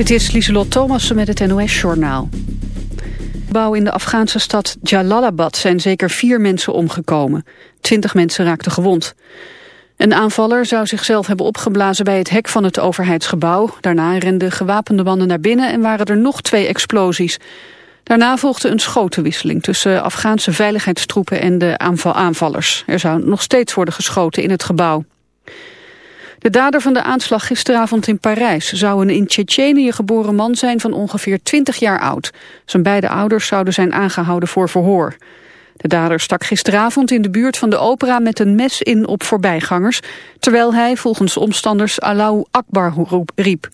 Dit is Lieselot Thomassen met het NOS-journaal. Bouw in de Afghaanse stad Jalalabad zijn zeker vier mensen omgekomen. Twintig mensen raakten gewond. Een aanvaller zou zichzelf hebben opgeblazen bij het hek van het overheidsgebouw. Daarna renden gewapende mannen naar binnen en waren er nog twee explosies. Daarna volgde een schotenwisseling tussen Afghaanse veiligheidstroepen en de aanvallers. Er zou nog steeds worden geschoten in het gebouw. De dader van de aanslag gisteravond in Parijs zou een in Tsjetsjenië geboren man zijn van ongeveer 20 jaar oud. Zijn beide ouders zouden zijn aangehouden voor verhoor. De dader stak gisteravond in de buurt van de opera met een mes in op voorbijgangers, terwijl hij volgens omstanders Allahu Akbar riep.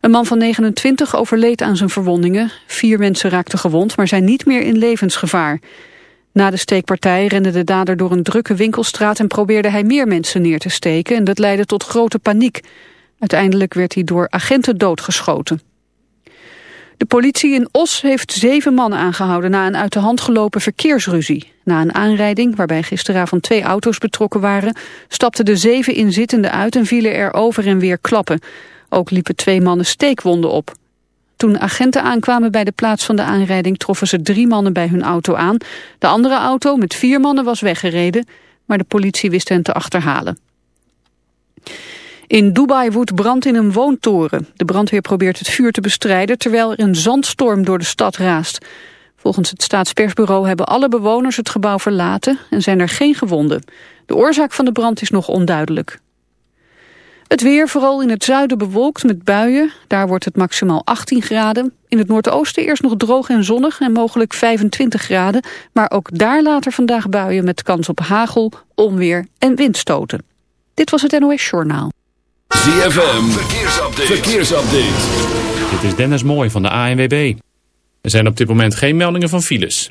Een man van 29 overleed aan zijn verwondingen. Vier mensen raakten gewond, maar zijn niet meer in levensgevaar. Na de steekpartij rende de dader door een drukke winkelstraat en probeerde hij meer mensen neer te steken en dat leidde tot grote paniek. Uiteindelijk werd hij door agenten doodgeschoten. De politie in Os heeft zeven mannen aangehouden na een uit de hand gelopen verkeersruzie. Na een aanrijding, waarbij gisteravond twee auto's betrokken waren, stapten de zeven inzittenden uit en vielen er over en weer klappen. Ook liepen twee mannen steekwonden op. Toen agenten aankwamen bij de plaats van de aanrijding troffen ze drie mannen bij hun auto aan. De andere auto met vier mannen was weggereden, maar de politie wist hen te achterhalen. In Dubai woedt brand in een woontoren. De brandweer probeert het vuur te bestrijden terwijl er een zandstorm door de stad raast. Volgens het staatspersbureau hebben alle bewoners het gebouw verlaten en zijn er geen gewonden. De oorzaak van de brand is nog onduidelijk. Het weer vooral in het zuiden bewolkt met buien. Daar wordt het maximaal 18 graden. In het noordoosten eerst nog droog en zonnig en mogelijk 25 graden. Maar ook daar later vandaag buien met kans op hagel, onweer en windstoten. Dit was het NOS Journaal. ZFM, verkeersupdate. verkeersupdate. Dit is Dennis Mooi van de ANWB. Er zijn op dit moment geen meldingen van files.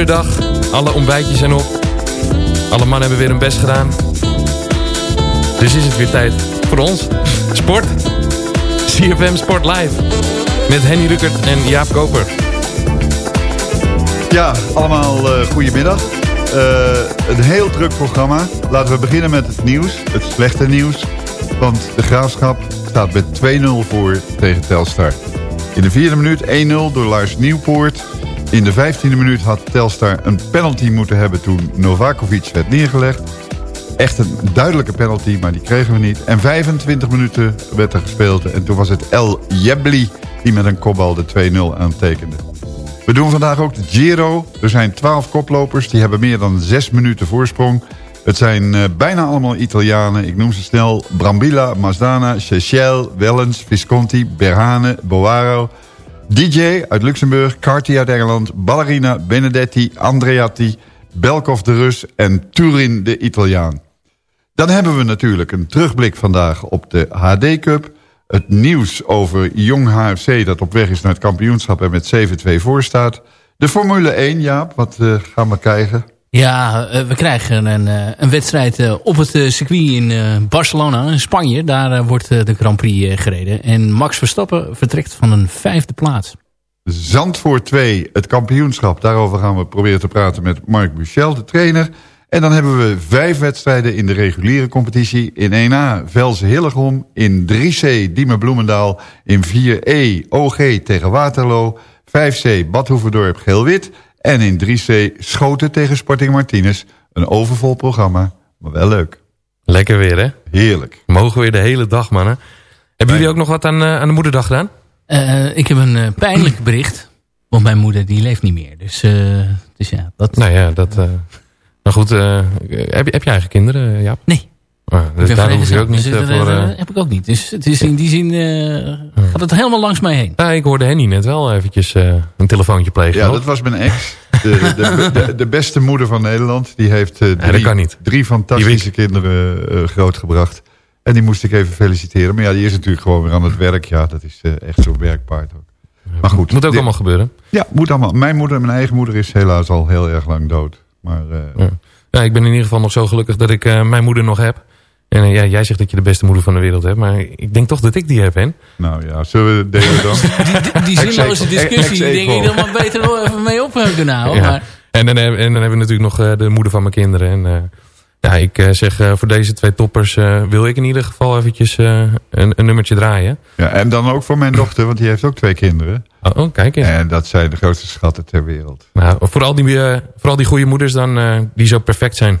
Moederdag. Alle ontbijtjes zijn op. Alle mannen hebben weer hun best gedaan. Dus is het weer tijd voor ons. Sport. CFM Sport Live. Met Henny Rukert en Jaap Koper. Ja, allemaal uh, goedemiddag. Uh, een heel druk programma. Laten we beginnen met het nieuws. Het slechte nieuws. Want de Graafschap staat met 2-0 voor tegen Telstar. In de vierde minuut 1-0 door Lars Nieuwpoort. In de vijftiende minuut had Telstar een penalty moeten hebben toen Novakovic werd neergelegd. Echt een duidelijke penalty, maar die kregen we niet. En 25 minuten werd er gespeeld en toen was het El Jebli die met een kopbal de 2-0 aantekende. We doen vandaag ook de Giro. Er zijn 12 koplopers, die hebben meer dan 6 minuten voorsprong. Het zijn eh, bijna allemaal Italianen. Ik noem ze snel. Brambilla, Mazdana, Seychelles, Wellens, Visconti, Berhane, Boaro... DJ uit Luxemburg, Carti uit Engeland... Ballerina, Benedetti, Andreatti, Belkov de Rus en Turin de Italiaan. Dan hebben we natuurlijk een terugblik vandaag op de HD Cup. Het nieuws over Jong HFC dat op weg is naar het kampioenschap... en met 7-2 voor staat. De Formule 1, Jaap, wat eh, gaan we krijgen? Ja, eh, we krijgen een, eh, een wedstrijd eh, op het circuit in Barcelona, in Spanje. Daar wordt de Grand Prix gereden. En Max Verstappen vertrekt van een vijfde plaats. Zandvoort 2, het kampioenschap. Daarover gaan we proberen te praten met Mark Buchel, de trainer. En dan hebben we vijf wedstrijden in de reguliere competitie. In 1A Velze Hillegom, in 3C Diemen Bloemendaal, in 4E OG tegen Waterloo, 5C Badhoevedorp Geel-Wit en in 3C Schoten tegen Sporting Martinez. Een overvol programma, maar wel leuk. Lekker weer, hè? Heerlijk. Mogen weer de hele dag, mannen. Hebben jullie ook nog wat aan, eh, aan de moederdag gedaan? Eh, ik heb een eh, pijnlijk bericht. Want mijn moeder die leeft niet meer. Dus, eh, dus ja, dat... Nou ja, dat... eh nou goed, eh, heb, je, heb je eigen kinderen, Jaap? Nee. Daar hoef je ook niet Dus, eh, eh, voor... eh, heb ik ook niet. Dus het is in die zin eh, gaat het helemaal langs mij heen. nou, ik hoorde Henny net wel eventjes eh, een telefoontje plegen. Ja, hoor. dat was mijn ex. De, de, de, de beste moeder van Nederland. Die heeft eh, drie, dat kan niet. drie fantastische kinderen eh, grootgebracht. En die moest ik even feliciteren. Maar ja, die is natuurlijk gewoon weer aan het werk. Ja, dat is eh, echt zo'n werkpaard ook. Maar goed. Moet ook dit- allemaal gebeuren. Ja, moet allemaal. Mijn moeder, mijn eigen moeder is helaas al heel erg lang dood. Maar eh, Ja. Ja, ik ben in ieder geval nog zo gelukkig dat ik eh, mijn moeder nog heb. En eh, ja, jij zegt dat je de beste moeder van de wereld hebt. Maar ik denk toch dat ik die heb, hè? nou ja, zullen we delen dan? Die, die zinloze discussie, die denk ik dan maar beter wel even mee op kunnen houden. Ja. Maar, En, dan, en dan hebben we natuurlijk nog eh, de moeder van mijn kinderen. En eh, ja, ik eh, zeg eh, voor deze twee toppers eh, wil ik in ieder geval eventjes eh, een, een nummertje draaien. ja, en dan ook voor mijn dochter, want die heeft ook twee kinderen. Oh, oh, kijk eens. En dat zijn de grootste schatten ter wereld. Nou, vooral die, vooral die goede moeders dan, eh, die zo perfect zijn.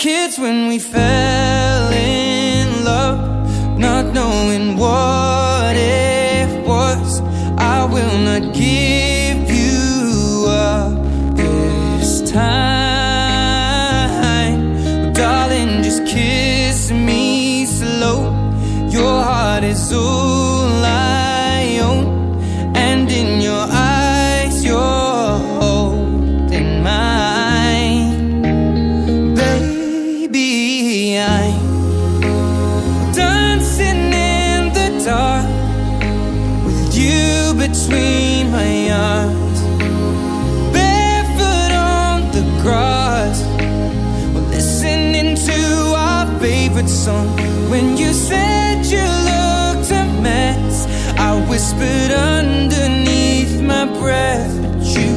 Kids when we fell in love, not knowing what it was. I will not give you up this time. But darling, just kiss me slow. Your heart is all whispered underneath my breath, but you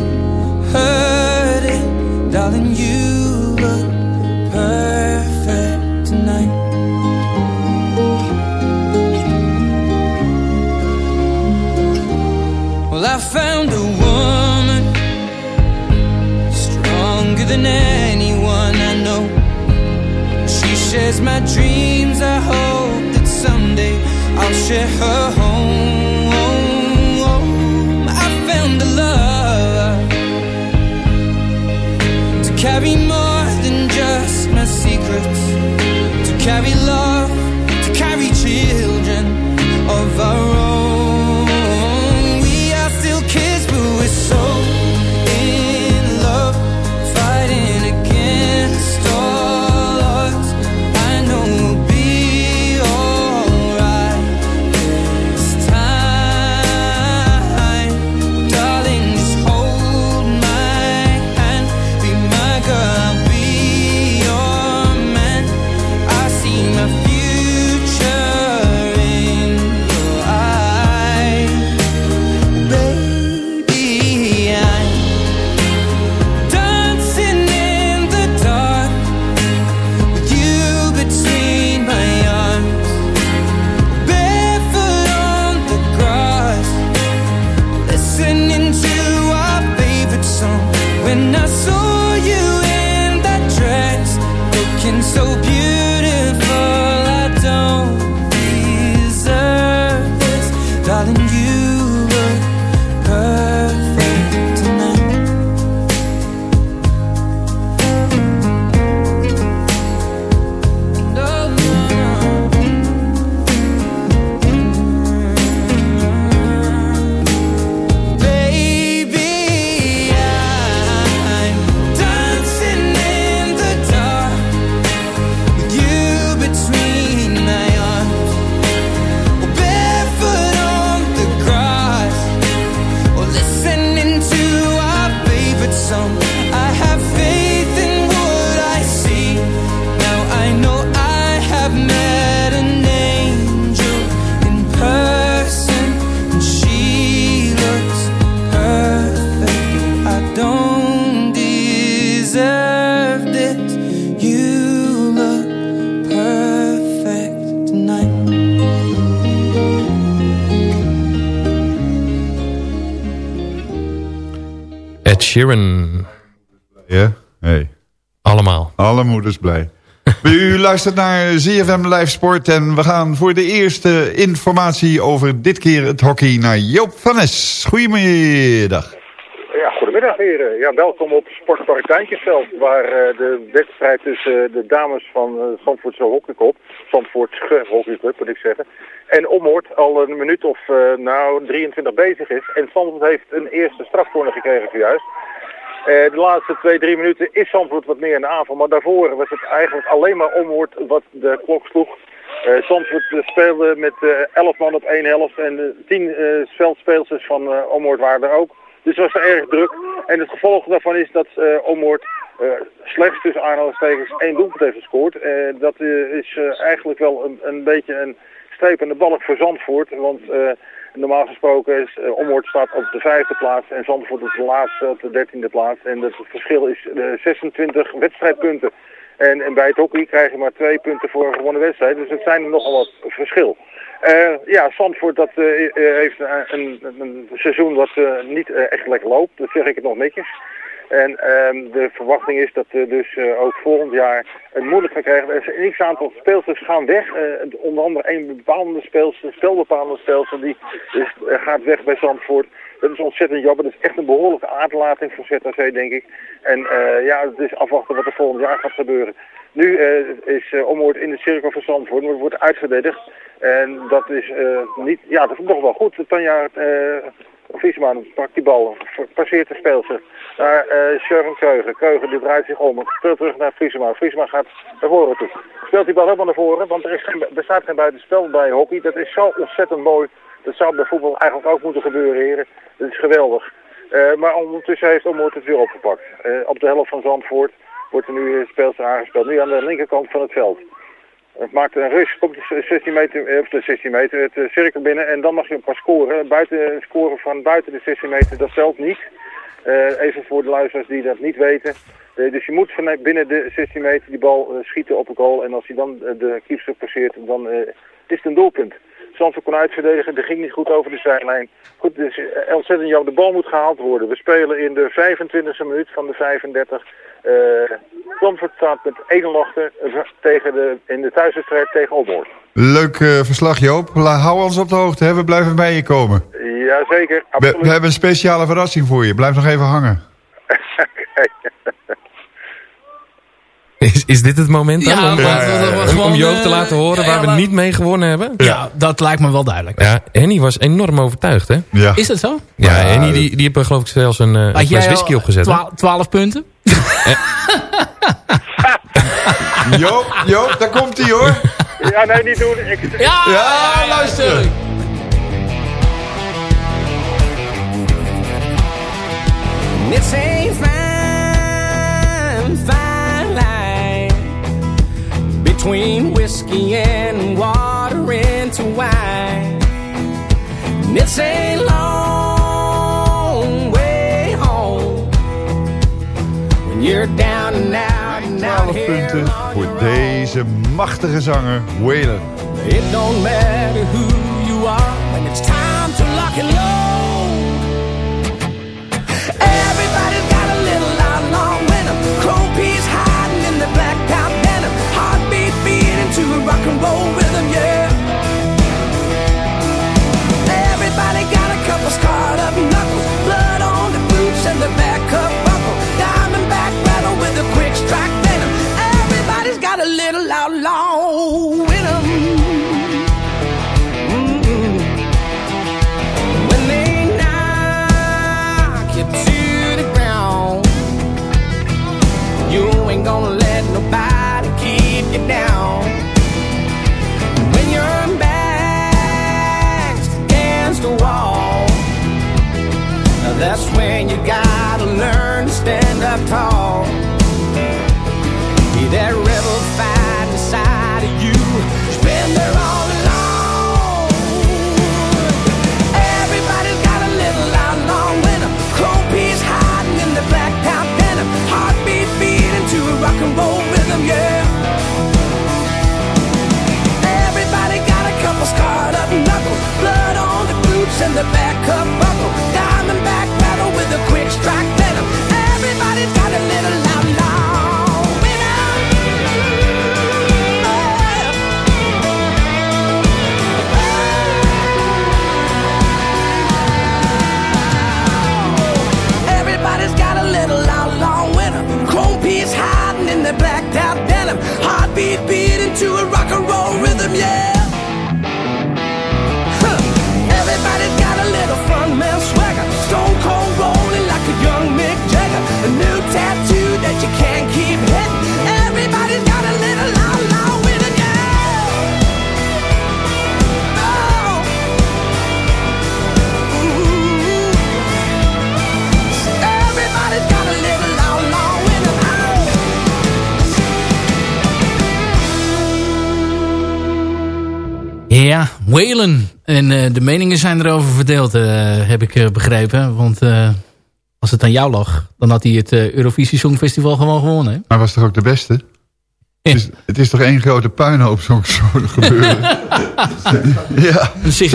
heard it, darling. You look perfect tonight. Well, I found a woman stronger than anyone I know. She shares my dreams. I hope that someday I'll share her carry love, Sheeran. Ja? Hey. Allemaal. Alle moeders blij. U luistert naar ZFM Live Sport en we gaan voor de eerste informatie over dit keer het hockey naar Joop van Nes. Goedemiddag. Ja, goedemiddag heren. Ja, welkom op Sportpark Duintjesveld, waar eh, de wedstrijd tussen eh, de dames van uh, Zandvoortse Hockeyclub, Zandvoortse Hockeyclub moet ik zeggen, en Omhoort al een minuut of eh, nou 23 bezig is. En Zandvoort heeft een eerste strafcorner gekregen zojuist. Eh, de laatste twee, drie minuten is Zandvoort wat meer in de aanval, maar daarvoor was het eigenlijk alleen maar Omhoort wat de klok sloeg. Eh, speelde met eh 11 man op één helft en de 10 eh veldspeelsters van eh Omhoort waren er ook. Dus het was er erg druk. En het gevolg daarvan is dat eh Omhoort slechts tussen aanhalingstekens één doelpunt heeft gescoord. Eh, dat is eigenlijk wel een, een beetje een streep in de balk voor Zandvoort. Want eh, normaal gesproken is uh, Omhoort staat op de vijfde plaats en Zandvoort op de laatste op de dertiende plaats. En het verschil is eh, 26 wedstrijdpunten. En, en bij het hockey krijg je maar twee punten voor een gewonnen wedstrijd. Dus het zijn nogal wat verschil. Eh, ja, Zandvoort dat, eh, eh, heeft een, een, seizoen wat eh, niet eh, echt lekker loopt. Dat zeg ik het nog netjes. En ehm, de verwachting is dat we dus eh, ook volgend jaar het moeilijk gaan krijgen. Er is een x-aantal speelsters gaan weg. Eh, onder andere een bepaalde speelster, spelbepalende speelster, die is, eh, gaat weg bij Zandvoort. Dat is ontzettend jammer. Dat is echt een behoorlijke aardlating voor ZAC, denk ik. En ja, het is afwachten wat er volgend jaar gaat gebeuren. Nu is Omhoort in de cirkel van Zandvoort, maar wordt uitverdedigd. En dat is niet, ja, dat is nog wel goed. Tanja Viesman pakt die bal, passeert de speelster naar uh, Sjörgen Keugen. Keugen die draait zich om, speelt terug naar Friesema. Friesema gaat naar voren toe. Speelt die bal helemaal naar voren, want er is geen, bestaat geen buitenspel bij hockey. Dat is zo ontzettend mooi. Dat zou bij voetbal eigenlijk ook moeten gebeuren, heren. Dat is geweldig. Uh, maar ondertussen heeft Omhoort het weer opgepakt. Uh, op de helft van Zandvoort wordt er nu speelster aangespeeld. Nu aan de linkerkant van het veld. Het maakt een rush, komt de 16 meter, of de 16 meter, het uh, cirkel binnen en dan mag je pas scoren. Buiten scoren van buiten de 16 meter, dat telt niet. Even voor de luisteraars die dat niet weten. Dus je moet van binnen de 16 meter die bal schieten op een goal. En als hij dan de keeper passeert, dan is het een doelpunt. Zandvoort kon uitverdedigen, dat ging niet goed over de zijlijn. Goed, dus ontzettend jammer, de bal moet gehaald worden. We spelen in de 25e minuut van de 35. Uh, Zandvoort staat met 1 achter tegen de, in de thuiswedstrijd tegen Opmoord. Leuk uh, verslag Joop. La, hou ons op de hoogte, hè? we blijven bij je komen. Jazeker, we, we hebben een speciale verrassing voor je. Blijf nog even hangen. Is, is dit het moment dan? Ja, om, gewoon, om Joop te laten horen waar we niet mee gewonnen hebben? Ja, ja, dat lijkt me wel duidelijk. Ja, Henny was enorm overtuigd, hè? Ja. Is dat zo? Ja, Henny die, die heeft geloof ik zelfs een, uh, een fles whisky opgezet. 12 punten? Joop, Joop, daar komt hij hoor. Ja, nee, niet doen. Ik... Ja, ja, luister. It's a fine, between whiskey and water into wine. And it's a long way home when you're down and out and out 12 punten voor deze machtige zanger Waylon. It don't matter who you are when it's time to lock and load. rock and roll rhythm, yeah. To a rock and roll rhythm, yeah. Whalen. En eh, de meningen zijn erover verdeeld, eh, heb ik eh, begrepen. Want als het aan jou lag, dan had hij het Eurovisie Songfestival gewoon gewonnen. hè? Maar was toch ook de beste? Het, is, het is toch één grote puinhoop zo'n gebeuren? ja.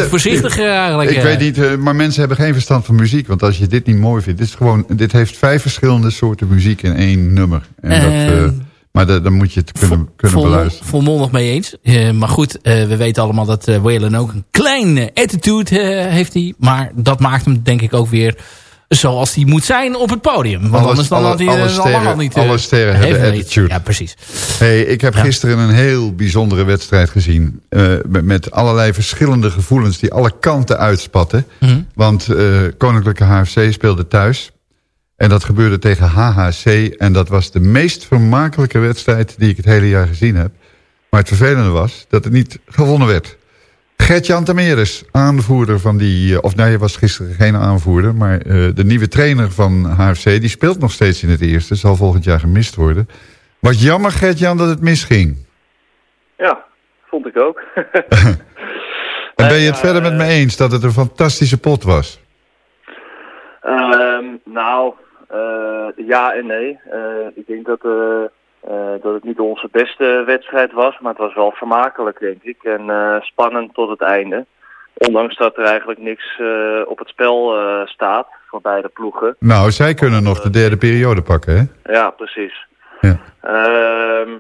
Voorzichtig eigenlijk. Ik weet niet, maar mensen hebben geen verstand van muziek. Want als je dit niet mooi vindt, dit, is gewoon, dit heeft vijf verschillende soorten muziek in één nummer. En dat, maar da- dan moet je het kunnen, kunnen Vol- beluisteren. Volmondig mee eens. Eh, maar goed, eh, we weten allemaal dat Whalen ook een klein eh, attitude heeft hij. Maar dat maakt hem denk ik ook weer zoals hij moet zijn op het podium. Want anders dan alle- had hij alle sterren- allemaal niet... alle sterren hebben attitude. Ja, precies. Hey, ik heb Ja. gisteren een heel bijzondere wedstrijd gezien. met, met allerlei verschillende gevoelens die alle kanten uitspatten. Mhm. Want Koninklijke HFC speelde thuis. En dat gebeurde tegen HHC. En dat was de meest vermakelijke wedstrijd die ik het hele jaar gezien heb. Maar het vervelende was dat het niet gewonnen werd. Gert-Jan Tameres, aanvoerder van die... eh, Of nee, hij was gisteren geen aanvoerder. Maar eh, de nieuwe trainer van HFC, die speelt nog steeds in het eerste. Zal volgend jaar gemist worden. Wat jammer, Gert-Jan, dat het misging. Ja, vond ik ook. En ben je het verder met me eens dat het een fantastische pot was? Ehm, nou, eh, ja en nee. Eh, ik denk dat, eh, eh, dat het niet onze beste wedstrijd was, maar het was wel vermakelijk, denk ik. En eh, spannend tot het einde. Ondanks dat er eigenlijk niks eh, op het spel eh, staat voor beide ploegen. Nou, zij kunnen nog de derde periode pakken, hè? Ja, precies. Ja. Ehm,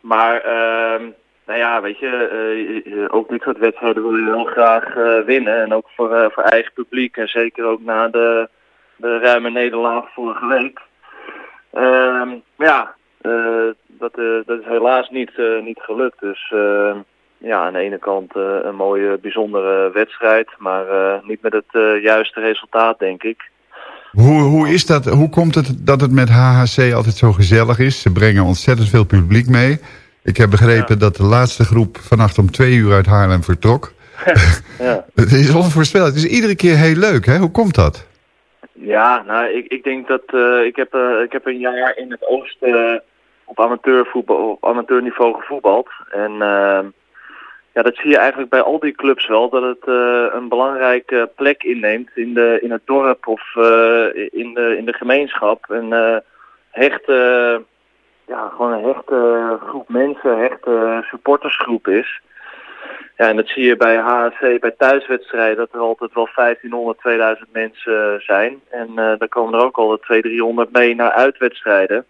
maar, ehm, nou ja, weet je, eh, ook dit soort wedstrijden wil je heel graag eh, winnen. En ook voor, eh, voor eigen publiek. En zeker ook na de, de ruime nederlaag vorige week. Ehm, maar ja, eh, dat, eh, dat is helaas niet, eh, niet gelukt. Dus ehm, ja, aan de ene kant een mooie, bijzondere wedstrijd. Maar niet met het juiste resultaat, denk ik. Hoe, hoe, is dat, hoe komt het dat het met HHC altijd zo gezellig is? Ze brengen ontzettend veel publiek mee. Ik heb begrepen dat de laatste groep vannacht om twee uur uit Haarlem vertrok. ja. Het is onvoorspelbaar. Het is iedere keer heel leuk, hè? Hoe komt dat? Ja, nou, ik, ik denk dat eh, ik, heb, eh, ik heb een jaar in het oosten eh, op amateurvoetbal, op amateurniveau gevoetbald. En ehm, ja, dat zie je eigenlijk bij al die clubs wel, dat het een belangrijke plek inneemt in, de, in het dorp of in, de, in de gemeenschap. En hechte, ja, gewoon een hechte groep mensen, hechte supportersgroep is. Ja, en dat zie je bij HSC, bij thuiswedstrijden, dat er altijd wel 1500, 2000 mensen zijn. En eh dan komen er ook al 200, 300 mee naar uitwedstrijden.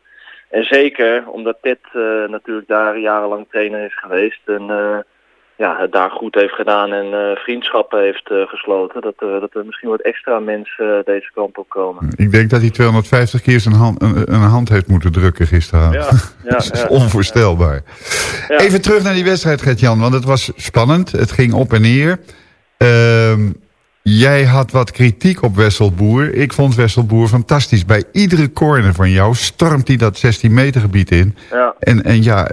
En zeker omdat Ted eh, natuurlijk daar jarenlang trainer is geweest. En eh, ja, het daar goed heeft gedaan en eh, vriendschappen heeft eh, gesloten. Dat, eh, dat er misschien wat extra mensen deze kant op komen. Ik denk dat hij 250 keer zijn hand, een, een hand heeft moeten drukken gisteravond. Ja, ja, dat is ja, onvoorstelbaar. Ja. Even terug naar die wedstrijd, Gert-Jan, want het was spannend. Het ging op en neer. Ehm, jij had wat kritiek op Wesselboer. Ik vond Wesselboer fantastisch. Bij iedere corner van jou stormt hij dat 16 meter gebied in. Ja. En, en ja,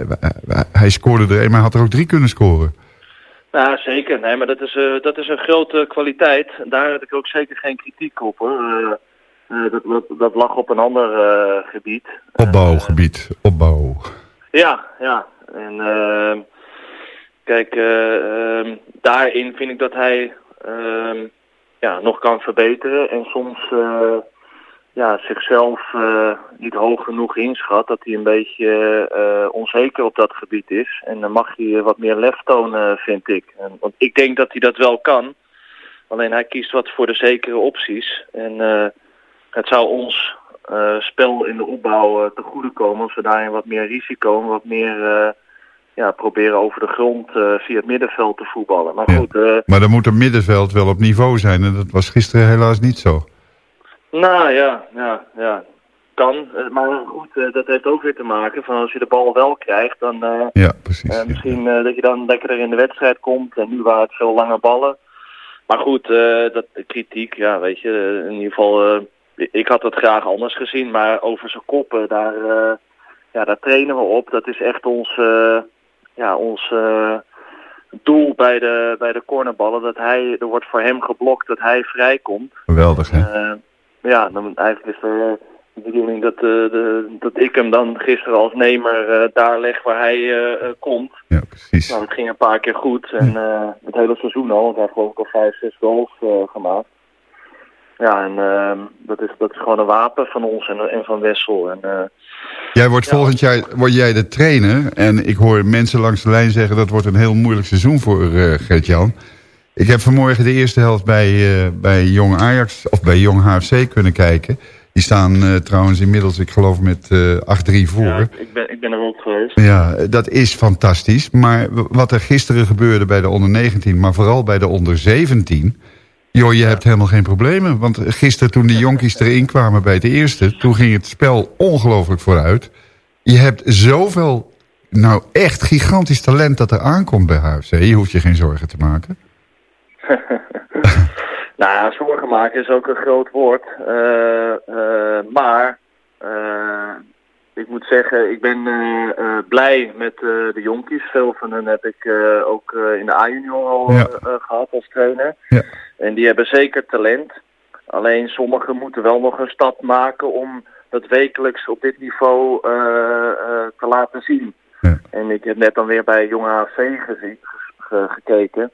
hij scoorde er een, maar hij had er ook drie kunnen scoren. Ja, zeker. Nee, maar dat is, eh, dat is een grote kwaliteit. Daar had ik ook zeker geen kritiek op hoor. Eh, eh, dat, dat, dat lag op een ander gebied. Opbouwgebied, opbouw. Ja, ja. En ehm, kijk, eh, ehm, daarin vind ik dat hij ehm, ja, nog kan verbeteren. En soms ja, zichzelf eh, niet hoog genoeg inschat. Dat hij een beetje eh, onzeker op dat gebied is. En dan mag hij wat meer lef tonen, vind ik. En, want ik denk dat hij dat wel kan. Alleen hij kiest wat voor de zekere opties. En eh, het zou ons spel in de opbouw te goede komen als we daarin wat meer risico en wat meer ja, proberen over de grond via het middenveld te voetballen. Maar goed, Maar dan moet het middenveld wel op niveau zijn. En dat was gisteren helaas niet zo. Nou ja, ja, ja, kan. Eh, maar goed, eh, dat heeft ook weer te maken van als je de bal wel krijgt, dan eh, Ja, precies. misschien dat je dan lekkerder in de wedstrijd komt. En nu waren het veel lange ballen. Maar goed, dat, de kritiek, ja, weet je, in ieder geval, ik had het graag anders gezien. Maar over zijn koppen, daar, ja, daar trainen we op. Dat is echt ons, ja, ons doel bij de, bij de cornerballen. Dat hij, er wordt voor hem geblokt dat hij vrijkomt. Geweldig, hè? Eh, ja, dan eigenlijk is er de bedoeling dat, eh, de, dat ik hem dan gisteren als nemer eh, daar leg waar hij eh, eh, komt. Ja, precies. Nou, het ging een paar keer goed. En eh, het hele seizoen al, want hij heeft geloof ik al vijf, zes goals eh, gemaakt. Ja, en ehm, dat, is, dat is gewoon een wapen van ons en, en van Wessel. En, eh, Jij wordt volgend jaar word jij de trainer. En ik hoor mensen langs de lijn zeggen... dat wordt een heel moeilijk seizoen voor eh Gert-Jan. Ik heb vanmorgen de eerste helft bij, eh, bij Jong Ajax... of bij Jong HFC kunnen kijken. Die staan eh, trouwens inmiddels, ik geloof, met eh 8-3 voor. ja, Ja, ik, ben, ik ben er ook geweest. dat is fantastisch. Maar wat er gisteren gebeurde bij de onder 19... maar vooral bij de onder 17... Joh, je hebt helemaal geen problemen. Want gisteren toen de jonkies erin kwamen bij het eerste... toen ging het spel ongelooflijk vooruit. Je hebt zoveel, nou echt gigantisch talent dat er aankomt bij HFC. Je hoeft je geen zorgen te maken. Nou ja, zorgen maken is ook een groot woord. Eh, eh, maar eh, ik moet zeggen, ik ben blij met de jonkies. Veel van hen heb ik ook in de A-junior al Ja. eh, eh, gehad als trainer. Ja. En die hebben zeker talent. Alleen sommigen moeten wel nog een stap maken om dat wekelijks op dit niveau te laten zien. Ja. En ik heb net dan weer bij Jong AFC gezien, gekeken.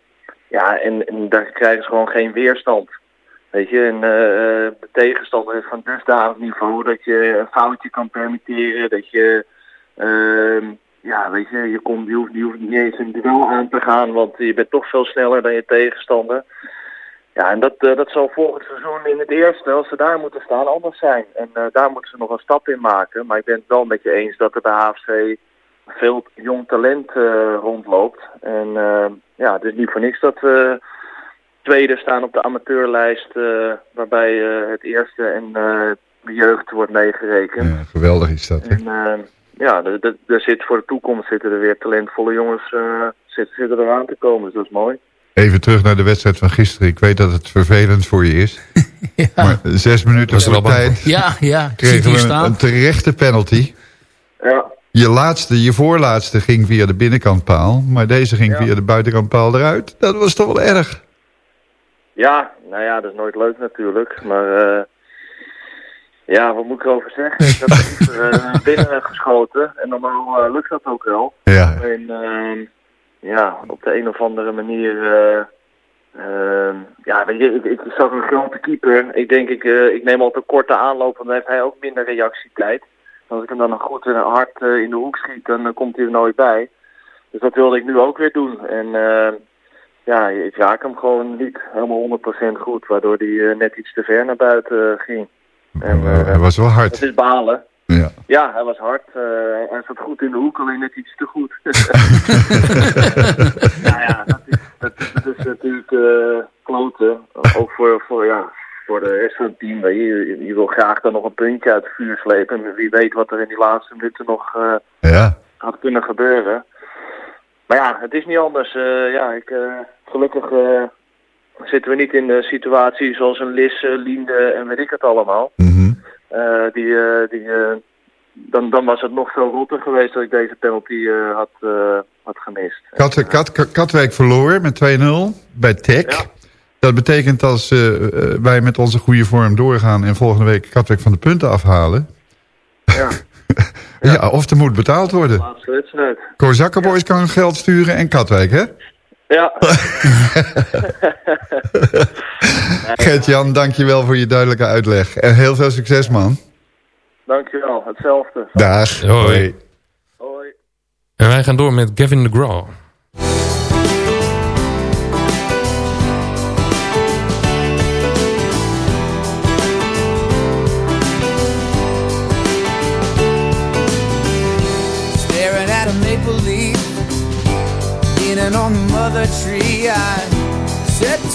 Ja, en, en daar krijgen ze gewoon geen weerstand. Weet je, en eh, de tegenstander is van dusdanig niveau dat je een foutje kan permitteren. Dat je, ehm, ja, weet je, je, komt, hoeft, hoeft niet eens een duel aan te gaan, want je bent toch veel sneller dan je tegenstander. Ja, en dat, eh, dat zal volgend seizoen in het eerste, als ze daar moeten staan, anders zijn. En eh, daar moeten ze nog een stap in maken. Maar ik ben het wel met je eens dat er bij HFC veel jong talent eh, rondloopt. En eh, ja, het is niet voor niks dat we tweede staan op de amateurlijst, eh, waarbij eh, het eerste en eh, de jeugd wordt meegerekend. Ja, geweldig is dat. hè? En eh, ja, er- zit voor de toekomst zitten er weer talentvolle jongens eh, zitten, zitten er aan te komen, dus dat is mooi. Even terug naar de wedstrijd van gisteren. Ik weet dat het vervelend voor je is. Maar zes minuten Was er voor tijd Ja, ja. Kregen hier we een, staan. een terechte penalty. Ja, Je laatste, je voorlaatste ging via de binnenkantpaal. Maar deze ging Ja. via de buitenkantpaal eruit. Dat was toch wel erg. ja nou ja, dat is nooit leuk natuurlijk, maar eh, ja, wat moet ik erover zeggen? Ik heb er uh, binnen geschoten en normaal eh, lukt dat ook wel. Ja, En ehm, ja, op de een of andere manier. eh, ehm, ja, weet je, ik, ik zag een grote keeper. Ik denk, ik, ik neem altijd een korte aanloop, want dan heeft hij ook minder reactietijd. Als ik hem dan nog goed en hard eh, in de hoek schiet, dan eh, komt hij er nooit bij. Dus dat wilde ik nu ook weer doen. En ja, ik raak hem gewoon niet helemaal 100% goed, waardoor hij eh, net iets te ver naar buiten eh, ging. En, Eh, eh, hij was wel het hard. is balen. Ja. Ja, hij was hard. eh, hij zat goed in de hoek, alleen net iets te goed. nou ja, te kloten. Ook voor, voor, ja, voor de rest van het team. Je, je, wil graag dan nog een puntje uit het vuur slepen. En wie weet wat er in die laatste minuten nog eh, Ja. had kunnen gebeuren. Maar ja, het is niet anders. Eh, ja, ik, eh, gelukkig zitten we niet in de situatie zoals een Lisse, Linde en weet ik het allemaal. Eh, die, die, dan, dan was het nog veel rotter geweest dat ik deze penalty had, had gemist. Kat, Kat, Kat- Katwijk verloor met 2-0 bij Tech. Dat betekent als eh, eh, wij met onze goede vorm doorgaan... en volgende week Katwijk van de punten afhalen... Ja. ja, of er moet betaald worden. Laatste wedstrijd. Kozakkenboys kan geld sturen en Katwijk, hè? Ja. Gert-Jan, dankjewel voor je duidelijke uitleg. En heel veel succes, man. Dankjewel, hetzelfde. Dag. Hoi. En wij gaan door met Gavin DeGraw.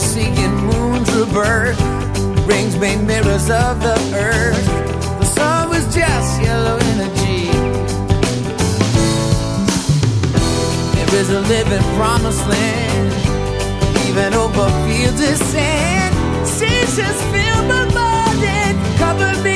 seeing moons rebirth, rings made mirrors of the earth. The sun was just yellow energy. There is a living promised land, even over fields of sand. Seasons fill my mind and cover me.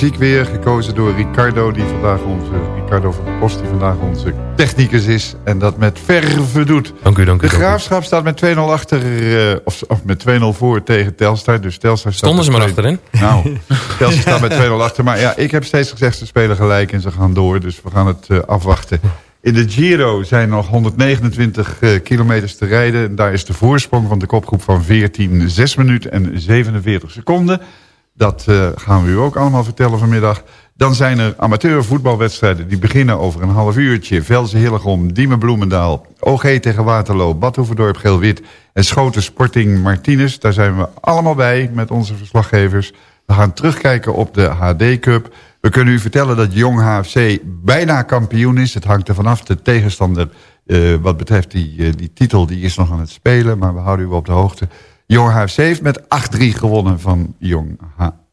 Muziek weer, gekozen door Ricardo, die vandaag onze, Ricardo van der Post, die vandaag onze technicus is. En dat met verve doet. Dank u, dank u. De Graafschap staat met 2-0 achter, eh, of, of met 2-0 voor tegen Telstar. Dus Telstar staat Stonden ze maar achterin? Nou, Telstar staat met 2-0 achter. Maar ja, ik heb steeds gezegd, ze spelen gelijk en ze gaan door. Dus we gaan het eh, afwachten. In de Giro zijn nog 129 uh, kilometers te rijden. En daar is de voorsprong van de kopgroep van 14, 6 minuten en 47 seconden. Dat uh, gaan we u ook allemaal vertellen vanmiddag. Dan zijn er amateurvoetbalwedstrijden die beginnen over een half uurtje. Velzen Hillegom, Diemen Bloemendaal, OG tegen Waterloo, Badhoevedorp Geel-Wit en Schoten Sporting Martinez. Daar zijn we allemaal bij met onze verslaggevers. We gaan terugkijken op de HD Cup. We kunnen u vertellen dat Jong HFC bijna kampioen is. Het hangt er vanaf. De tegenstander uh, wat betreft die, uh, die titel die is nog aan het spelen. Maar we houden u op de hoogte. Jong HFC heeft met 8-3 gewonnen van Jong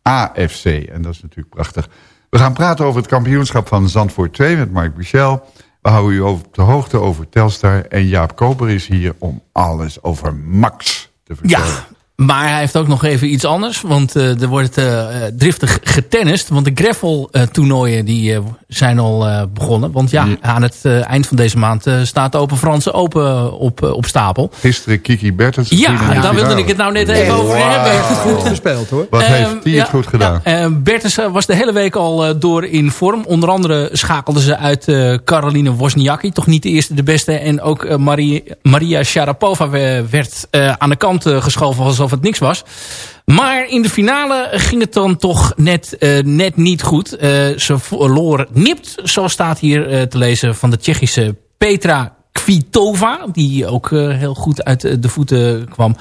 AFC. En dat is natuurlijk prachtig. We gaan praten over het kampioenschap van Zandvoort 2 met Mark Michel. We houden u op de hoogte over Telstar. En Jaap Koper is hier om alles over Max te vertellen. Ja, maar hij heeft ook nog even iets anders. Want uh, er wordt uh, driftig getennist. Want de gravel uh, toernooien die zijn al begonnen. Want ja, ja. aan het eind van deze maand staat de Open Franse Open op, op stapel. Gisteren Kiki Bertens. Ja, ja daar wilde ik het nou net even over wow. hebben. Goed gespeeld hoor. Wat heeft die het goed gedaan? Ja, Bertens was de hele week al door in vorm. Onder andere schakelde ze uit Caroline Wozniacki. Toch niet de eerste de beste. En ook Maria, Maria Sharapova werd aan de kant geschoven alsof het niks was. Maar in de finale ging het dan toch net, uh, net niet goed. Uh, ze verloor nipt, zoals staat hier uh, te lezen, van de Tsjechische Petra Kvitova. Die ook heel goed uit de voeten kwam.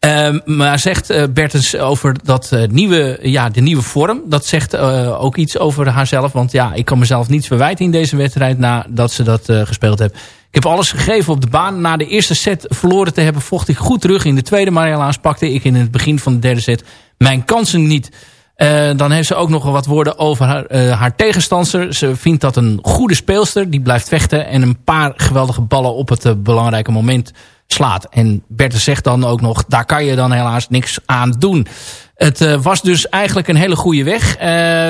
Uh, maar zegt Bertens over dat nieuwe, ja, de nieuwe vorm. Dat zegt ook iets over haarzelf. Want ja, ik kan mezelf niets verwijten in deze wedstrijd nadat ze dat gespeeld heeft. Ik heb alles gegeven op de baan. Na de eerste set verloren te hebben vocht ik goed terug. In de tweede maar helaas pakte ik in het begin van de derde set mijn kansen niet. Uh, dan heeft ze ook nog wat woorden over haar, uh, haar tegenstander. Ze vindt dat een goede speelster. Die blijft vechten en een paar geweldige ballen op het uh, belangrijke moment slaat. En Berthe zegt dan ook nog, daar kan je dan helaas niks aan doen. Het was dus eigenlijk een hele goede weg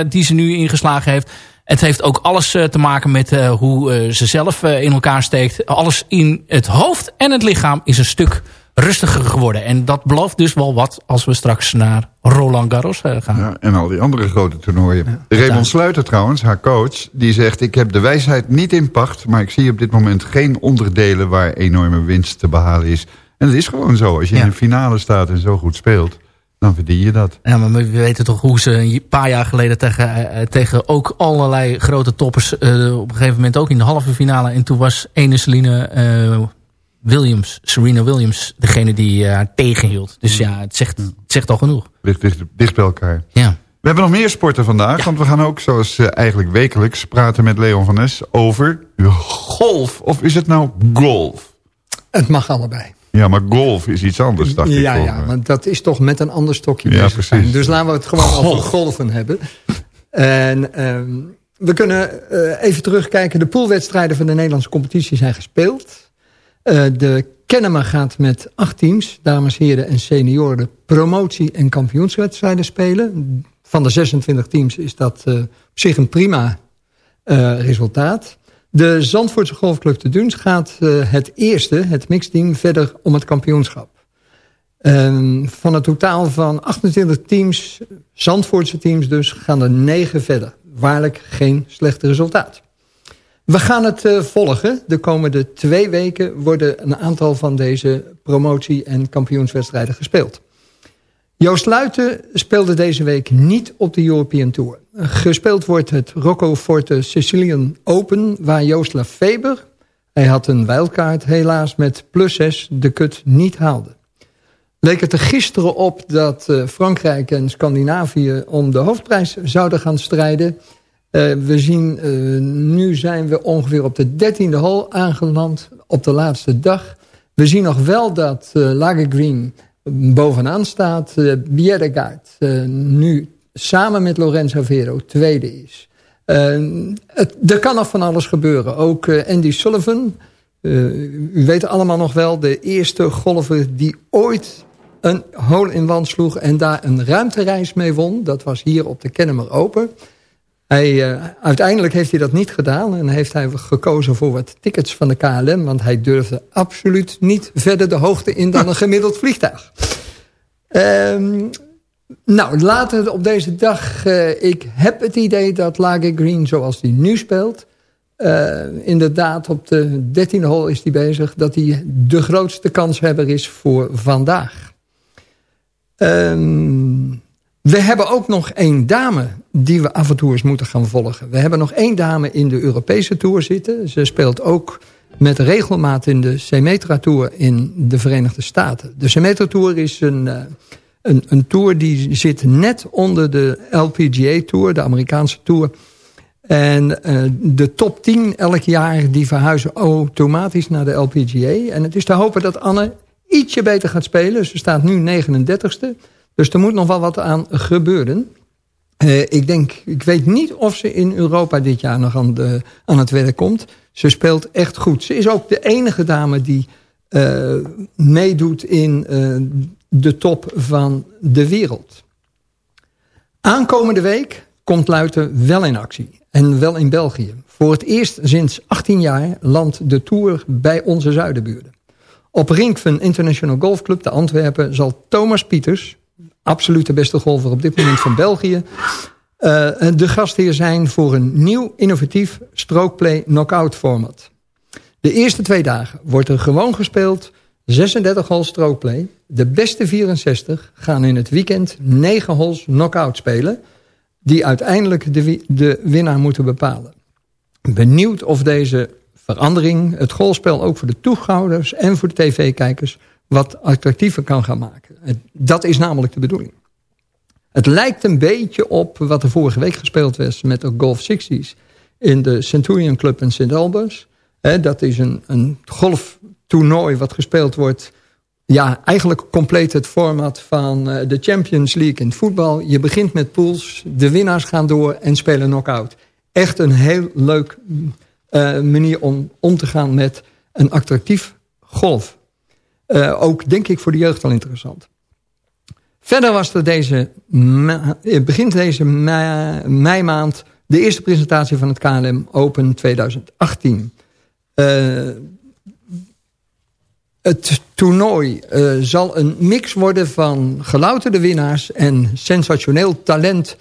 die ze nu ingeslagen heeft. Het heeft ook alles uh, te maken met uh, hoe uh, ze zelf in elkaar steekt. Alles in het hoofd en het lichaam is een stuk rustiger geworden. En dat belooft dus wel wat als we straks naar Roland Garros gaan. Ja, en al die andere grote toernooien. Ja, Raymond Sluiter trouwens, haar coach, die zegt... ik heb de wijsheid niet in pacht... maar ik zie op dit moment geen onderdelen waar enorme winst te behalen is. En het is gewoon zo. Als je ja. in een finale staat en zo goed speelt dan verdien je dat. Ja, maar we weten toch hoe ze een paar jaar geleden tegen, uh, tegen ook allerlei grote toppers... Uh, op een gegeven moment ook in de halve finale. En toen was ene Celine uh, Williams, Serena Williams, degene die haar tegenhield. Dus ja, het zegt, het zegt al genoeg. Dicht, dicht, dicht bij elkaar. Ja. We hebben nog meer sporten vandaag. Ja. Want we gaan ook, zoals eigenlijk wekelijks, praten met Leon van Nes over golf. Of is het nou golf? Het mag allebei. Ja, maar golf is iets anders, dacht ja, ik. Ja, want dat is toch met een ander stokje ja, precies. Zijn. Dus laten we het gewoon golf. over golven hebben. En um, we kunnen uh, even terugkijken. De poolwedstrijden van de Nederlandse competitie zijn gespeeld. Uh, de Kennemer gaat met acht teams, dames, heren en senioren... promotie- en kampioenswedstrijden spelen. Van de 26 teams is dat uh, op zich een prima resultaat. De Zandvoortse Golfclub de Duns gaat uh, het eerste, het mixteam, verder om het kampioenschap. Um, van het totaal van 28 teams, Zandvoortse teams dus, gaan er 9 verder. Waarlijk geen slecht resultaat. We gaan het uh, volgen. De komende twee weken worden een aantal van deze promotie- en kampioenswedstrijden gespeeld. Joost Luiten speelde deze week niet op de European Tour. Gespeeld wordt het Rocco Forte Sicilian Open... waar Joost Lafeber, hij had een wildkaart helaas met plus 6... de kut niet haalde. Leek het er gisteren op dat uh, Frankrijk en Scandinavië... om de hoofdprijs zouden gaan strijden. Uh, we zien, uh, nu zijn we ongeveer op de dertiende hole aangeland... op de laatste dag. We zien nog wel dat Lager Green bovenaan staat. Uh, Bjerregaard nu samen met Lorenzo Vero tweede is. Het, er kan nog van alles gebeuren. Ook Andy Sullivan, u weet allemaal nog wel... de eerste golfer die ooit een hole-in-one sloeg... en daar een ruimtereis mee won. Dat was hier op de Kennemer Open... Hij, uh, uiteindelijk heeft hij dat niet gedaan en heeft hij gekozen voor wat tickets van de KLM. Want hij durfde absoluut niet verder de hoogte in dan een gemiddeld vliegtuig. Um, nou, later op deze dag, uh, ik heb het idee dat Lager Green zoals hij nu speelt... eh, inderdaad, op de dertiende hole is hij bezig... dat hij de grootste kanshebber is voor vandaag. Ehm, we hebben ook nog één dame die we af en toe eens moeten gaan volgen. We hebben nog één dame in de Europese Tour zitten. Ze speelt ook met regelmaat in de Semetra Tour in de Verenigde Staten. De Semetra Tour is een, uh, een, een tour die zit net onder de LPGA Tour, de Amerikaanse Tour... En uh, de top 10 elk jaar die verhuizen automatisch naar de LPGA. En het is te hopen dat Anne ietsje beter gaat spelen. Ze staat nu 39ste. Dus er moet nog wel wat aan gebeuren. Uh, ik denk, ik weet niet of ze in Europa dit jaar nog aan, de, aan het werk komt. Ze speelt echt goed. Ze is ook de enige dame die uh, meedoet in de top van de wereld. Aankomende week komt Luiten wel in actie. En wel in België. Voor het eerst sinds 18 jaar landt de Tour bij onze zuidenburen. Op Rinkven International Golf Club te Antwerpen zal Thomas Pieters... absoluut de beste golfer op dit moment van België... Uh, de gastheer zijn voor een nieuw innovatief strokeplay knockout format. De eerste twee dagen wordt er gewoon gespeeld 36 holes strokeplay. De beste 64 gaan in het weekend 9 holes knockout spelen die uiteindelijk de, de winnaar moeten bepalen. Benieuwd of deze verandering het golfspel ook voor de toeschouwers en voor de tv-kijkers wat attractiever kan gaan maken. Dat is namelijk de bedoeling. Het lijkt een beetje op wat er vorige week gespeeld was met de Golf 60s in de Centurion Club in St. Albans. Dat is een, een golftoernooi wat gespeeld wordt ja, eigenlijk compleet het format van uh, de Champions League in het voetbal. Je begint met pools, de winnaars gaan door en spelen knock-out. Echt een heel leuk uh, manier om om te gaan met een attractief golf. Uh, ook denk ik voor de jeugd wel interessant. Verder was er deze, begin deze mei, mei maand de eerste presentatie van het KLM Open 2018. Uh, het toernooi uh, zal een mix worden van gelouterde winnaars en sensationeel talent.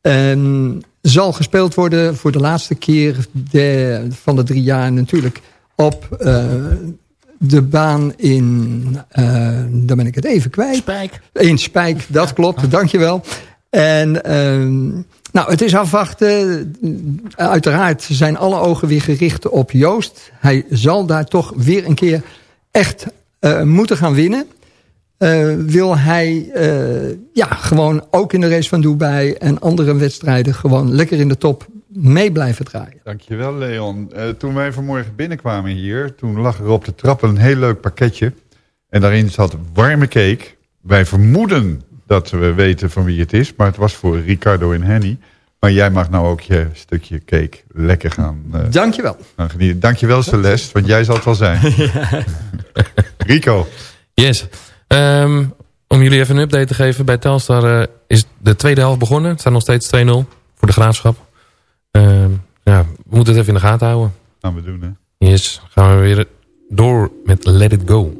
Um, zal gespeeld worden voor de laatste keer de, van de drie jaar natuurlijk op uh, de baan in, uh, dan ben ik het even kwijt. Spijk. In Spijk, dat klopt, dankjewel. En um, nou, het is afwachten. Uiteraard zijn alle ogen weer gericht op Joost. Hij zal daar toch weer een keer echt uh, moeten gaan winnen. Uh, wil hij uh, ja, gewoon ook in de race van Dubai en andere wedstrijden gewoon lekker in de top mee blijven draaien. Dankjewel Leon. toen wij vanmorgen binnenkwamen hier, toen lag er op de trap een heel leuk pakketje. En daarin zat warme cake. Wij vermoeden dat we weten van wie het is, maar het was voor Ricardo en Henny. Maar jij mag nou ook je stukje cake lekker gaan, uh, Dankjewel. gaan genieten. Dankjewel Celeste, want jij zal het wel zijn. Rico. Yes. Um, om jullie even een update te geven. Bij Telstar uh, is de tweede helft begonnen. Het staat nog steeds 2-0 voor de Graafschap. Um, ja, we moeten het even in de gaten houden. Gaan we doen, hè? Yes. Gaan we weer door met Let It Go.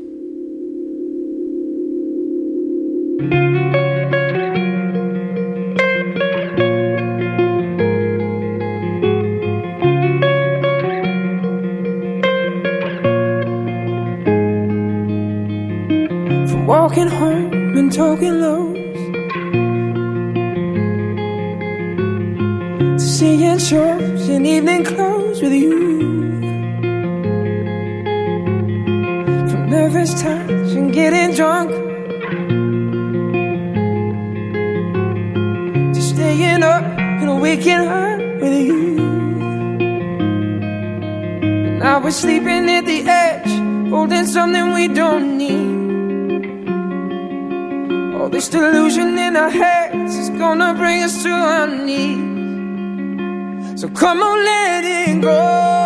Walking home and talking lows to seeing shows in evening clothes with you. From nervous touch and getting drunk. To staying up and waking up with you. And now we're sleeping at the edge holding something we don't need this delusion in our heads is gonna bring us to our knees. So come on, let it go.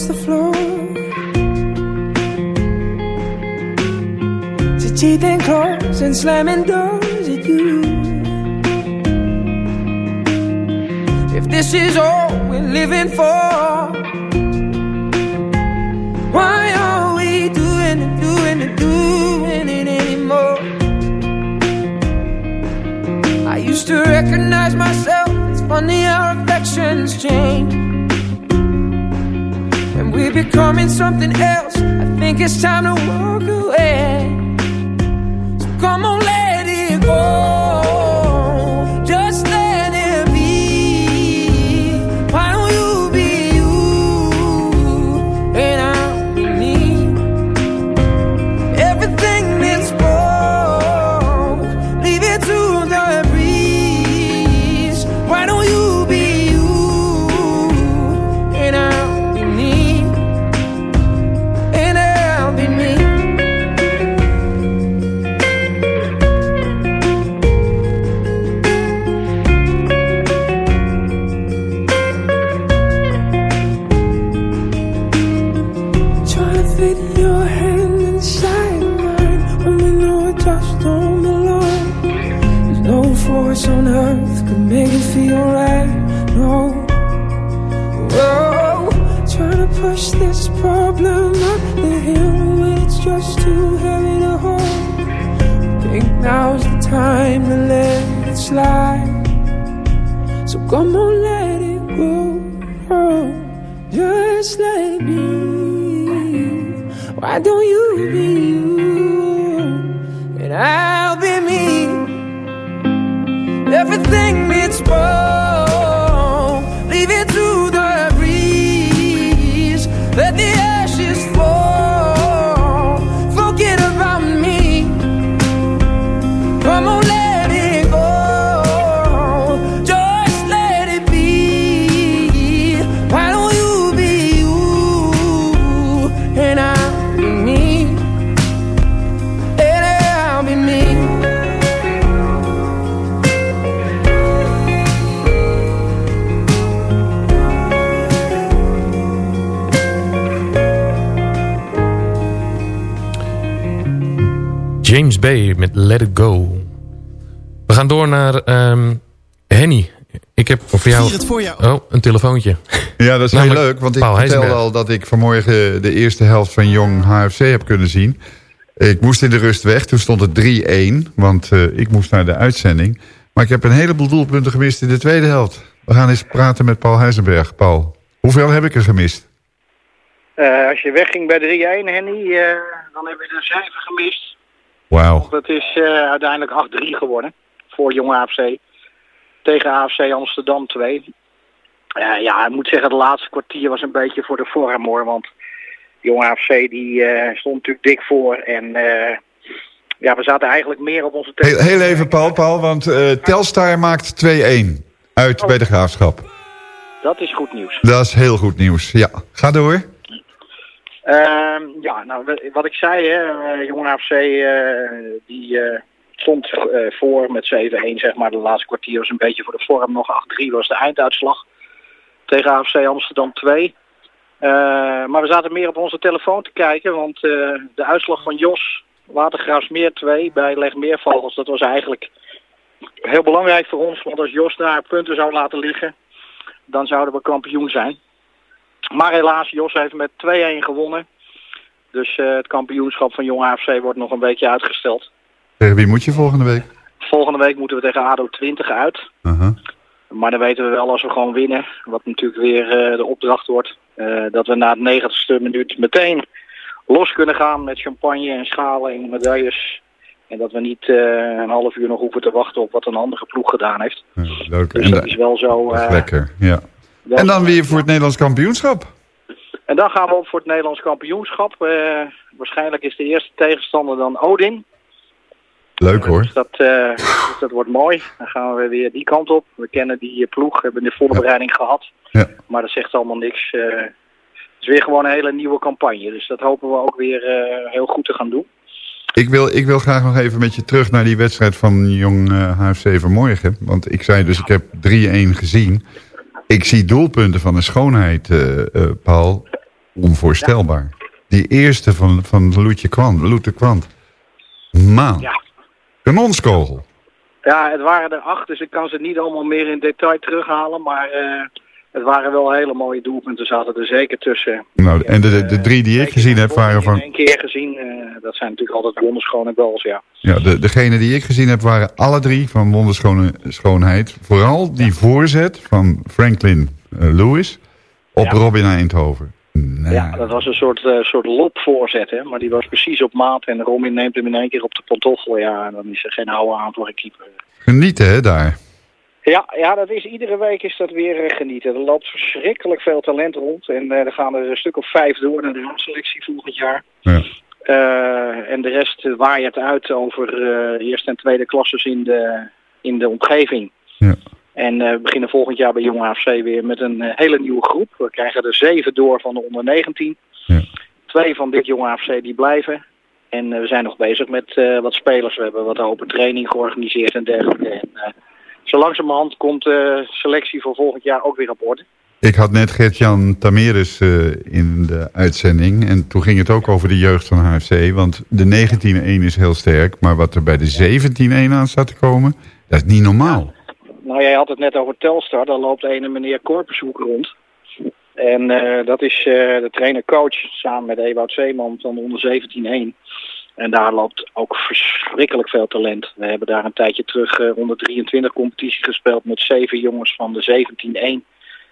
Across the floor. To and claws and slamming doors at you. If this is all we're living for, why are we doing it, doing it, doing it anymore? I used to recognize myself. It's funny how affections change. We're becoming something else, I think it's time to walk Ik heb voor jou... Vier het voorjaar. Oh, een telefoontje. Ja, dat is heel leuk, want ik Paul vertelde al dat ik vanmorgen de eerste helft van Jong HFC heb kunnen zien. Ik moest in de rust weg, toen stond het 3-1, want eh, ik moest naar de uitzending. Maar ik heb een heleboel doelpunten gemist in de tweede helft. We gaan eens praten met Paul Huizenberg. Paul, hoeveel heb ik er gemist? Eh, als je wegging bij 3-1, Henny, eh, dan heb je er 7 gemist. Wauw. Dat is eh, uiteindelijk 8-3 geworden voor Jong AFC. Tegen AFC Amsterdam 2. Eh, ja, ik moet zeggen, het laatste kwartier was een beetje voor de vorm hoor. Want Jong AFC die eh, stond natuurlijk dik voor. En eh, ja, we zaten eigenlijk meer op onze Heel, heel even Paul, Paul want Telstar maakt 2-1 uit bij de Graafschap. Dat is goed nieuws. Dat is heel goed nieuws. Ja, ga door. Ehm, ja, nou, wat ik zei, hè, Jong AFC die stond eh, voor met 7-1, zeg maar. De laatste kwartier was een beetje voor de vorm. Nog 8-3 was de einduitslag tegen AFC Amsterdam 2. Eh, maar we zaten meer op onze telefoon te kijken, want eh, de uitslag van Jos Watergraafsmeer 2 bij Legmeervogels, dat was eigenlijk heel belangrijk voor ons. Want als Jos daar punten zou laten liggen, dan zouden we kampioen zijn. Maar helaas, Jos heeft met 2-1 gewonnen. Dus het kampioenschap van Jong AFC wordt nog een beetje uitgesteld. Tegen wie moet je volgende week? Volgende week moeten we tegen ADO 20 uit. Uh-huh. Maar dan weten we wel als we gewoon winnen, wat natuurlijk weer eh, de opdracht wordt, eh, dat we na het 90ste minuut meteen los kunnen gaan met champagne en schalen en medailles. En dat we niet eh, een half uur nog hoeven te wachten op wat een andere ploeg gedaan heeft. Leuk. Dus En dat da- is wel zo. is lekker, ja. En dan weer voor het Nederlands kampioenschap. En dan gaan we op voor het Nederlands kampioenschap. Waarschijnlijk is de eerste tegenstander dan Odin. Leuk hoor. Dus dat, eh, dus dat wordt mooi. Dan gaan we weer die kant op. We kennen die eh, ploeg, hebben de volle bereiding gehad. Ja. Maar dat zegt allemaal niks. eh. het is weer gewoon een hele nieuwe campagne. Dus dat hopen we ook weer eh, heel goed te gaan doen. Ik wil, ik wil graag nog even met je terug naar die wedstrijd van Jong eh, HFC vanmorgen. Want ik zei dus, ik heb 3-1 gezien. Ik zie doelpunten van een schoonheid, eh, eh, Paul. onvoorstelbaar. Die eerste van, van Loetje Kwant, Loete Kwant. Man, Ja. Kanonskogel. Ja, het waren er acht, dus ik kan ze niet allemaal meer in detail terughalen. Maar eh, het waren wel hele mooie doelpunten. Zaten er zeker tussen. Nou, en de, de, de drie die ik gezien heb waren van... Eén keer gezien, eh, dat zijn natuurlijk altijd wonderschone goals, ja. Ja, de, degene die ik gezien heb waren alle drie van wonderschone schoonheid. Vooral die voorzet van Franklin eh, Lewis op Ja. Robin Eindhoven. Nou, Ja, dat was een soort, eh soort lopvoorzet, hè. Maar die was precies op maat. En Romin neemt hem in één keer op de pantoffel. Ja, en dan is er geen oude aan voor een keeper. Genieten hè, daar. Ja, ja, dat is iedere week is dat weer eh, genieten. Er loopt verschrikkelijk veel talent rond. En eh, er gaan er een stuk of vijf door naar de randselectie volgend jaar. Ja. Eh, en de rest uh, waait het uit over uh, eerste en tweede klasses in de, in de omgeving. Ja. En uh, we beginnen volgend jaar bij Jong AFC weer met een uh, hele nieuwe groep. We krijgen er zeven door van de onder 19. Ja. Twee van dit Jong AFC die blijven. En uh, we zijn nog bezig met uh, wat spelers. We hebben wat open training georganiseerd en dergelijke. En, uh, zo langzamerhand komt de selectie voor volgend jaar ook weer op orde. Ik had net Gert-Jan Tameres in de uitzending. En toen ging het ook over de jeugd van HFC. Want de 19-1 is heel sterk. Maar wat er bij de 17-1 aan staat te komen, dat is niet normaal. Nou, jij had het net over Telstar. Daar loopt een meneer Korpershoek rond. En uh, dat is uh, de trainer-coach samen met Ewout Zeeman van de onder 17-1. En daar loopt ook verschrikkelijk veel talent. We hebben daar een tijdje terug uh, onder 23 competitie gespeeld met zeven jongens van de 17-1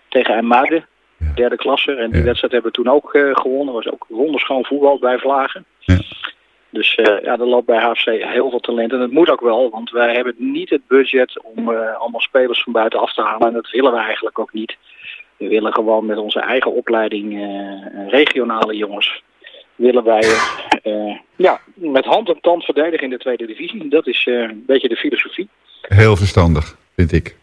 tegen IJmuiden, derde klasse. En die ja. wedstrijd hebben we toen ook gewonnen. was ook wonderschoon voetbal bij Vlagen. Ja. Dus uh, ja, er loopt bij HFC heel veel talent. En dat moet ook wel, want wij hebben niet het budget om uh, allemaal spelers van buitenaf te halen. En dat willen we eigenlijk ook niet. We willen gewoon met onze eigen opleiding, uh, regionale jongens, willen wij ja, met hand en tand verdedigen in de tweede divisie. Dat is een beetje de filosofie. Heel verstandig, vind ik.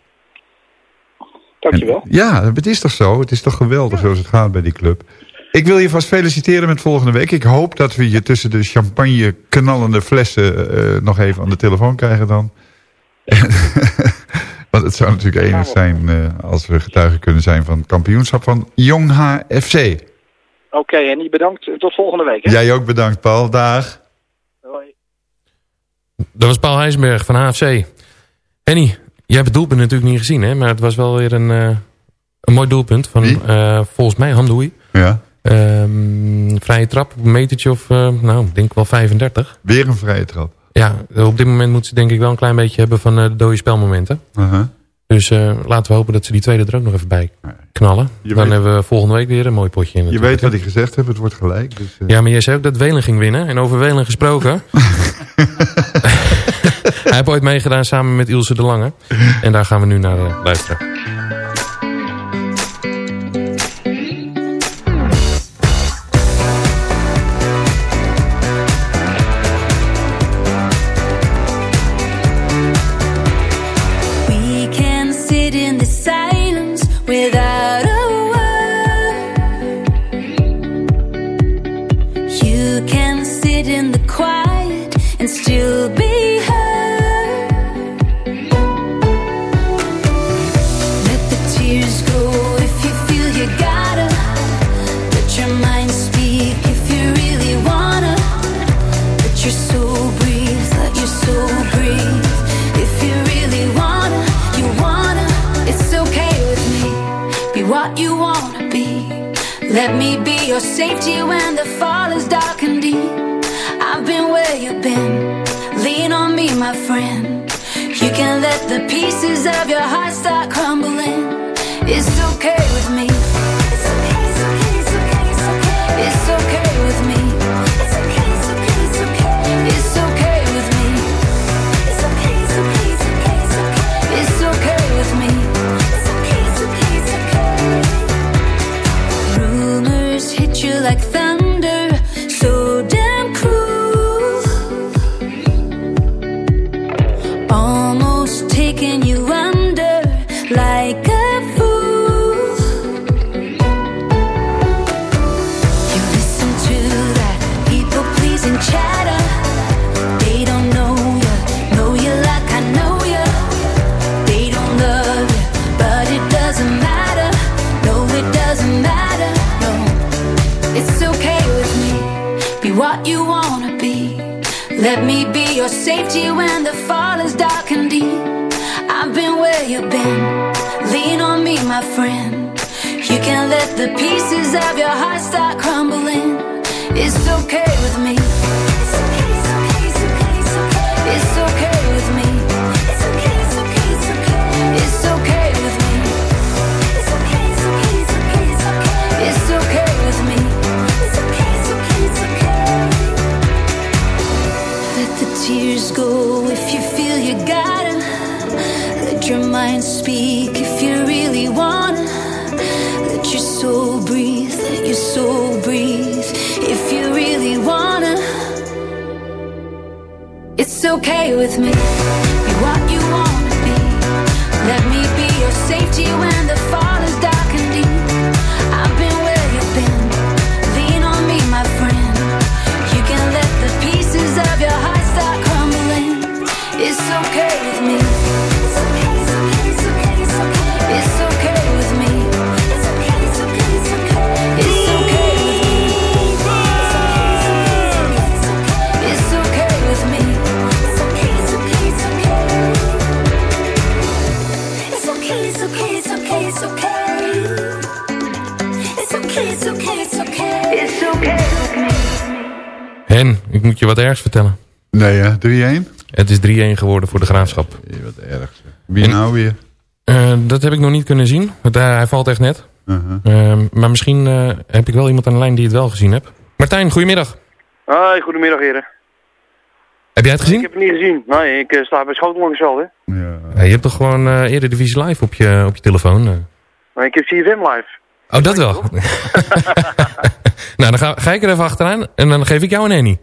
Dankjewel. En, ja, het is toch zo? Het is toch geweldig zoals het gaat bij die club. Ik wil je vast feliciteren met volgende week. Ik hoop dat we je tussen de champagne knallende flessen uh, nog even aan de telefoon krijgen dan. Want het zou natuurlijk enig zijn uh, als we getuigen kunnen zijn van het kampioenschap van Jong HFC. Oké, okay, en bedankt. Tot volgende week. Hè? Jij ook bedankt, Paul. Dag. Hoi. Dat was Paul Heijsberg van HFC. Henny, jij hebt het doelpunt natuurlijk niet gezien, hè? Maar het was wel weer een, uh, een mooi doelpunt van uh, volgens mij Handoei. Ja. Um, vrije trap, een metertje of, uh, nou, ik denk wel 35. Weer een vrije trap. Ja, op dit moment moet ze denk ik wel een klein beetje hebben van uh, de dode spelmomenten. Uh -huh. Dus uh, laten we hopen dat ze die tweede er ook nog even bij knallen. Je Dan weet, hebben we volgende week weer een mooi potje in. Je weet wat ik gezegd heb, het wordt gelijk. Dus, ja, maar jij zei ook dat Welen ging winnen. En over Welen gesproken... Hij heeft ooit meegedaan samen met Ilse de Lange. En daar gaan we nu naar luisteren. My friend. You can let the pieces of your heart start crumbling. It's okay with me. It's okay, with me. It's okay, with me. It's okay, with me. Let the tears go if you feel you gotta. Let your mind speak okay with me. Moet je wat ergs vertellen. Nee, hè? 3-1? Het is 3-1 geworden voor de Graafschap. Wat erg. zeg. Wie nou weer? Eh, dat heb ik nog niet kunnen zien. Want hij, hij valt echt net. Uh-huh. Eh, maar misschien eh, heb ik wel iemand aan de lijn die het wel gezien heeft. Martijn, goedemiddag. Hoi, goedemiddag heren. Heb jij het gezien? Ik heb het niet gezien. Nee, ik eh, sta bij Schotenlangersveld, hè. Ja, je hebt toch gewoon eh eerder Divisie Live op je, op je telefoon? eh? Maar ik heb CFM live. Oh, dat wel. nou, dan ga, ga ik er even achteraan en dan geef ik jou een Annie.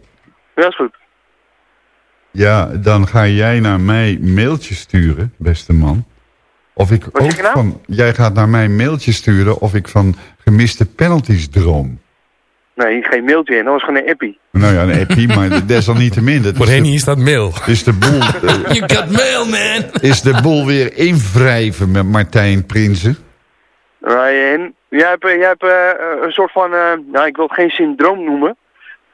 Ja, is goed. Ja, dan ga jij naar mij mailtjes sturen, beste man. Of ik Wat zeg ook je nou? van, jij gaat naar mij mailtjes sturen of ik van gemiste penalties droom. Nee, geen mailtje in. Dat was gewoon een appie. Nou ja, een appie, maar desalniettemin. Dat Voor de- is dat mail. Is de boel, eh, You got mail, man. is de boel weer invrijven met Martijn Prinsen? En jij hebt, eh, jij hebt eh, een soort van, eh, nou, ik wil het geen syndroom noemen.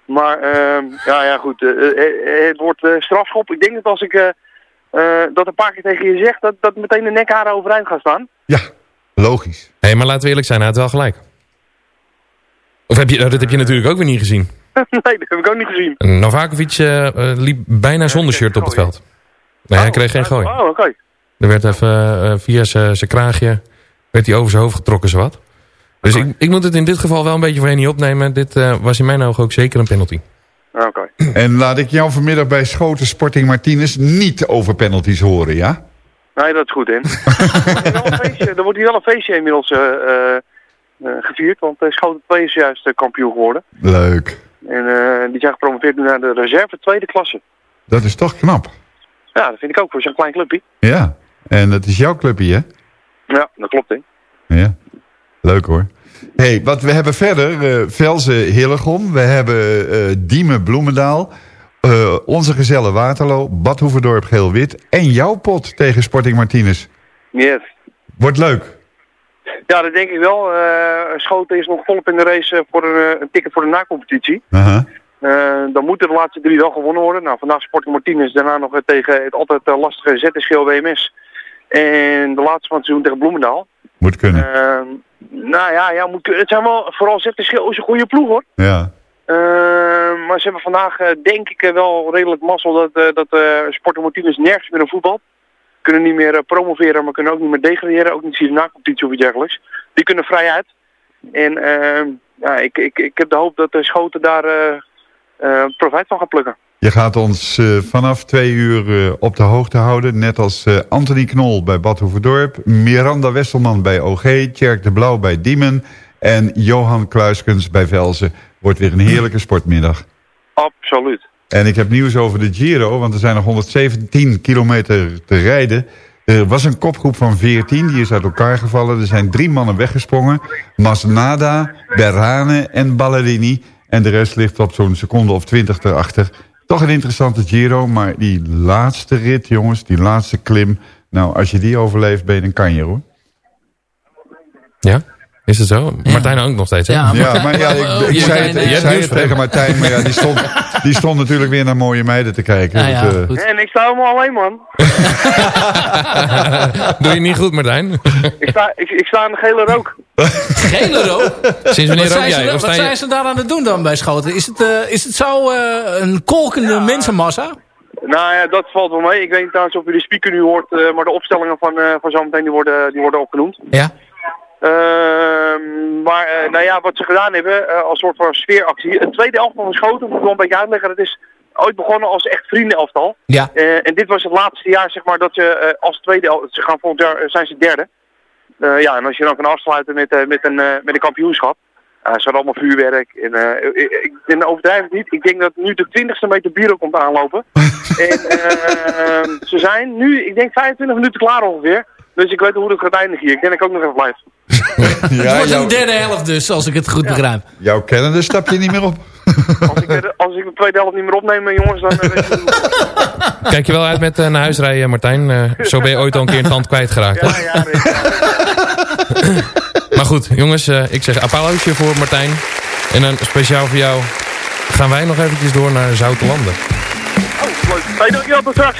Maar, eh, ja, ja, goed. eh, eh, eh, het wordt eh, strafschop. Ik denk dat als ik eh, eh, dat een paar keer tegen je zeg, dat, dat meteen de nekharen overeind gaan staan. Logisch. Hé, maar laten we eerlijk zijn, hij had wel gelijk. Of heb je, nou, dat heb je natuurlijk ook weer niet gezien. nee, dat heb ik ook niet gezien. Novakovic liep bijna zonder shirt op het veld. Nee, hij kreeg geen gooi. Oh, oké. Er werd even eh, via zijn zijn kraagje werd hij over zijn hoofd getrokken, zowat. Dus ik, ik moet het in dit geval wel een beetje voor Henny opnemen. Dit eh, was in mijn ogen ook zeker een penalty. Oké. En laat ik jou vanmiddag bij Schoten Sporting Martinez niet over penalties horen, ja? Nee, dat is goed, hè. er, wordt hier wel een feestje, er wordt hier wel een feestje inmiddels eh, eh, gevierd, want Schoten 2 is juist kampioen geworden. Leuk. En eh, die zijn gepromoveerd nu naar de reserve tweede klasse. Dat is toch knap. Ja, dat vind ik ook voor zo'n klein clubje. Ja. En dat is jouw clubje, hè? Ja, dat klopt, hè. Ja. Leuk hoor. hey, wat we hebben verder, eh Velzen Hillegom, we hebben eh Diemen Bloemendaal, eh, onze gezelle Waterloo, Bad Hoeverdorp Geel-Wit en jouw pot tegen Sporting Martinez. Yes. Wordt leuk. Ja, dat denk ik wel. Eh, Schoten is nog volop in de race voor een, een ticket voor de nacompetitie. Aha. Eh, dan moeten de laatste drie wel gewonnen worden. Nou, vandaag Sporting Martinez, daarna nog tegen het altijd lastige ZSGL WMS. En de laatste van het seizoen tegen Bloemendaal. Moet kunnen. Nou ja, ja moet, het zijn wel, vooral ZSGL is een goede ploeg hoor. Ja. Ehm, maar ze hebben vandaag eh, denk ik eh, wel redelijk mazzel dat, eh dat eh Sporting Martinez nergens meer een voetbal. Kunnen niet meer eh, promoveren, maar kunnen ook niet meer degraderen. Ook niet zien na competitie of iets dergelijks. Die kunnen vrij uit. En ja, ik, ik, ik heb de hoop dat de Schoten daar eh, eh, profijt van gaan plukken. Je gaat ons eh, vanaf twee uur eh, op de hoogte houden. Net als eh, Anthony Knol bij Bad Hoeverdorp. Miranda Wesselman bij OG. Tjerk de Blauw bij Diemen. En Johan Kluiskens bij Velzen. Wordt weer een heerlijke sportmiddag. Absoluut. En ik heb nieuws over de Giro. Want er zijn nog 117 kilometer te rijden. Er was een kopgroep van 14. Die is uit elkaar gevallen. Er zijn drie mannen weggesprongen. Masnada, Berhane en Ballerini. En de rest ligt op zo'n seconde of twintig erachter. Toch een interessante Giro, maar die laatste rit, jongens, die laatste klim... Nou, als je die overleeft, ben je een kanjer, hoor. Ja? Is het zo? Martijn ook nog steeds, hè? Ja, Ja, maar ja, ik, ik Oh, zei het, ik zei het tegen Martijn, maar ja, die stond, die stond natuurlijk weer naar mooie meiden te kijken. Ja, ja, Dus, eh, goed. En ik sta helemaal alleen, man. Doe je niet goed, Martijn? Ik sta, ik, ik sta in de gele rook. Gele rook? Sinds wanneer Wat rook zijn, jij? wat zijn ze daar aan het doen dan bij Schoten? Is het, eh, is het zo eh, een kolkende mensenmassa? Nou ja, dat valt wel mee. Ik weet niet trouwens of u de speaker nu hoort, eh, maar de opstellingen van, eh, van zometeen die worden, die worden opgenoemd. Ja. Ehm, maar eh, nou ja, wat ze gedaan hebben eh, als soort van sfeeractie. Het tweede elftal van Schoten, moet ik wel een beetje uitleggen. Het is ooit begonnen als echt vriendenelftal. Ja. Eh, en dit was het laatste jaar zeg maar dat ze als tweede elftal, ze gaan volgend jaar zijn ze derde. Ja, en als je dan kan afsluiten met, met, een, met een kampioenschap. Uh, ze hadden allemaal vuurwerk. En, eh, ik, ik, en overdrijf het niet. Ik denk dat nu de 20ste meter bier komt aanlopen. en eh, ze zijn nu, ik denk 25 minuten klaar ongeveer. Dus ik weet hoe het gaat eindigen hier. Ik denk dat ik ook nog even blijf. het ja, wordt jouw, een derde helft dus, als ik het goed begrijp. jouw kennende stap je niet meer op. Als ik, de- als ik de tweede helft niet meer opneem, eh, jongens, dan... eh, Kijk je wel uit met eh, naar huis rijden, Martijn? Zo ben je ooit al een keer een tand kwijtgeraakt. ja, ja, nee. Maar goed, jongens, eh, ik zeg applausje voor Martijn. En dan speciaal voor jou gaan wij nog eventjes door naar Zoutelanden. Oh, leuk. Hey, dankjewel, tot straks.